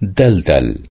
دلدل.